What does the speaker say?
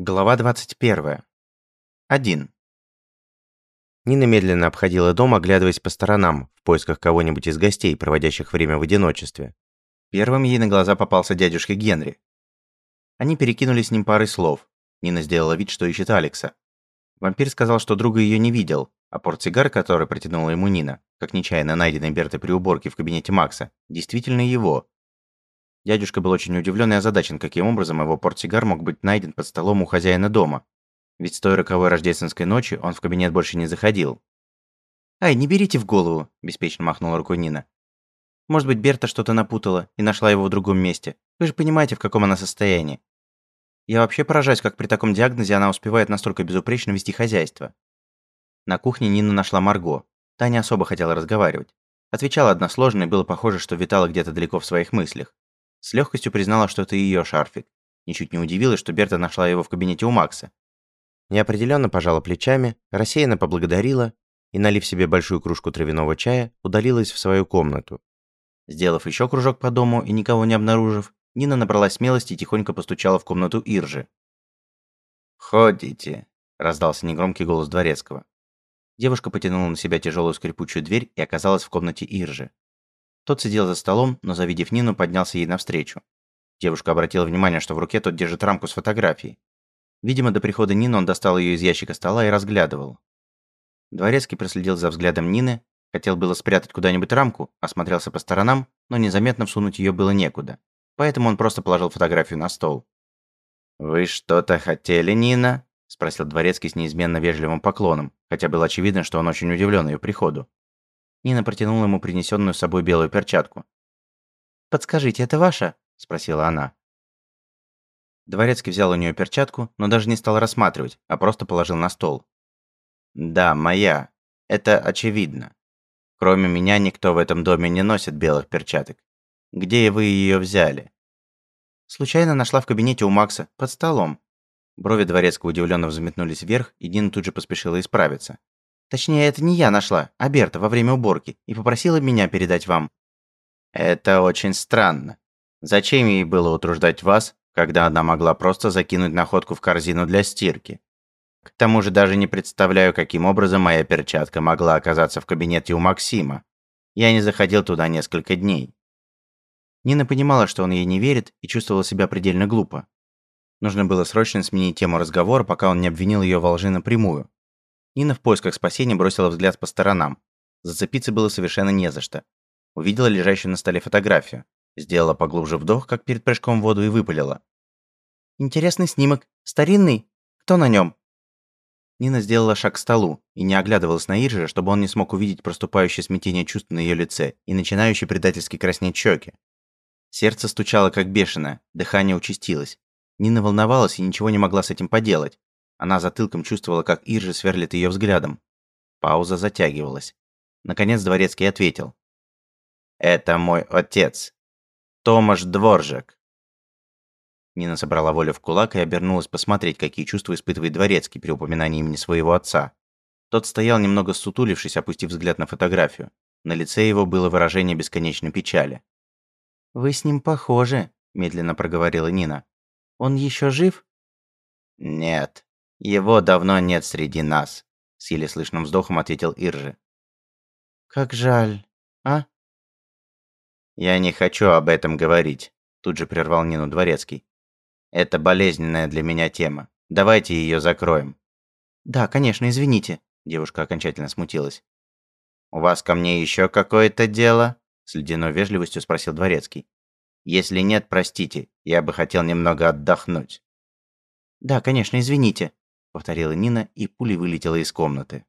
Глава 21. 1. Нина медленно обходила дом, оглядываясь по сторонам, в поисках кого-нибудь из гостей, проводящих время в одиночестве. Первым ей на глаза попался дядюшка Генри. Они перекинулись с ним парой слов. Нина сделала вид, что ищет Алекса. Вампир сказал, что друга ее не видел, а портсигар, который протянула ему Нина, как нечаянно найденный Бертой при уборке в кабинете Макса, действительно его, Дядюшка был очень удивлен и озадачен, каким образом его портсигар мог быть найден под столом у хозяина дома. Ведь с той роковой рождественской ночи он в кабинет больше не заходил. «Ай, не берите в голову», – беспечно махнула рукой Нина. «Может быть, Берта что-то напутала и нашла его в другом месте. Вы же понимаете, в каком она состоянии. Я вообще поражаюсь, как при таком диагнозе она успевает настолько безупречно вести хозяйство». На кухне Нина нашла Марго. Та не особо хотела разговаривать. Отвечала односложно, и было похоже, что витала где-то далеко в своих мыслях. С легкостью признала, что это ее шарфик. Ничуть не удивилась, что Берта нашла его в кабинете у Макса. Неопределенно пожала плечами, рассеянно поблагодарила и, налив себе большую кружку травяного чая, удалилась в свою комнату. Сделав еще кружок по дому и никого не обнаружив, Нина набралась смелости и тихонько постучала в комнату Иржи. «Ходите», – раздался негромкий голос дворецкого. Девушка потянула на себя тяжелую скрипучую дверь и оказалась в комнате Иржи. Тот сидел за столом, но, завидев Нину, поднялся ей навстречу. Девушка обратила внимание, что в руке тот держит рамку с фотографией. Видимо, до прихода Нины он достал ее из ящика стола и разглядывал. Дворецкий проследил за взглядом Нины, хотел было спрятать куда-нибудь рамку, осмотрелся по сторонам, но незаметно всунуть ее было некуда. Поэтому он просто положил фотографию на стол. «Вы что-то хотели, Нина?» – спросил Дворецкий с неизменно вежливым поклоном, хотя было очевидно, что он очень удивлен ее приходу. Нина протянула ему принесенную с собой белую перчатку. «Подскажите, это ваша?» – спросила она. Дворецкий взял у нее перчатку, но даже не стал рассматривать, а просто положил на стол. «Да, моя. Это очевидно. Кроме меня никто в этом доме не носит белых перчаток. Где вы ее взяли?» «Случайно нашла в кабинете у Макса, под столом». Брови Дворецкого удивленно взметнулись вверх, и Нина тут же поспешила исправиться. Точнее, это не я нашла, а Берта во время уборки, и попросила меня передать вам». «Это очень странно. Зачем ей было утруждать вас, когда она могла просто закинуть находку в корзину для стирки? К тому же даже не представляю, каким образом моя перчатка могла оказаться в кабинете у Максима. Я не заходил туда несколько дней». Нина понимала, что он ей не верит, и чувствовала себя предельно глупо. Нужно было срочно сменить тему разговора, пока он не обвинил ее во лжи напрямую. Нина в поисках спасения бросила взгляд по сторонам. Зацепиться было совершенно не за что. Увидела лежащую на столе фотографию. Сделала поглубже вдох, как перед прыжком в воду, и выпалила. «Интересный снимок. Старинный. Кто на нем?» Нина сделала шаг к столу и не оглядывалась на Иржа, чтобы он не смог увидеть проступающее смятение чувств на ее лице и начинающие предательски краснеть щеки. Сердце стучало как бешеное, дыхание участилось. Нина волновалась и ничего не могла с этим поделать. Она затылком чувствовала, как Иржи сверлит ее взглядом. Пауза затягивалась. Наконец Дворецкий ответил. «Это мой отец. Томаш Дворжик». Нина собрала волю в кулак и обернулась посмотреть, какие чувства испытывает Дворецкий при упоминании имени своего отца. Тот стоял немного сутулившись, опустив взгляд на фотографию. На лице его было выражение бесконечной печали. «Вы с ним похожи», – медленно проговорила Нина. «Он еще жив?» «Нет», «Его давно нет среди нас», – с еле слышным вздохом ответил Иржи. «Как жаль, а?» «Я не хочу об этом говорить», – тут же прервал Нину Дворецкий. «Это болезненная для меня тема. Давайте ее закроем». «Да, конечно, извините», – девушка окончательно смутилась. «У вас ко мне еще какое-то дело?» – с ледяной вежливостью спросил Дворецкий. «Если нет, простите, я бы хотел немного отдохнуть». «Да, конечно, извините», повторила Нина и пулей вылетела из комнаты.